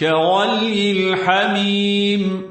كغلي الحميم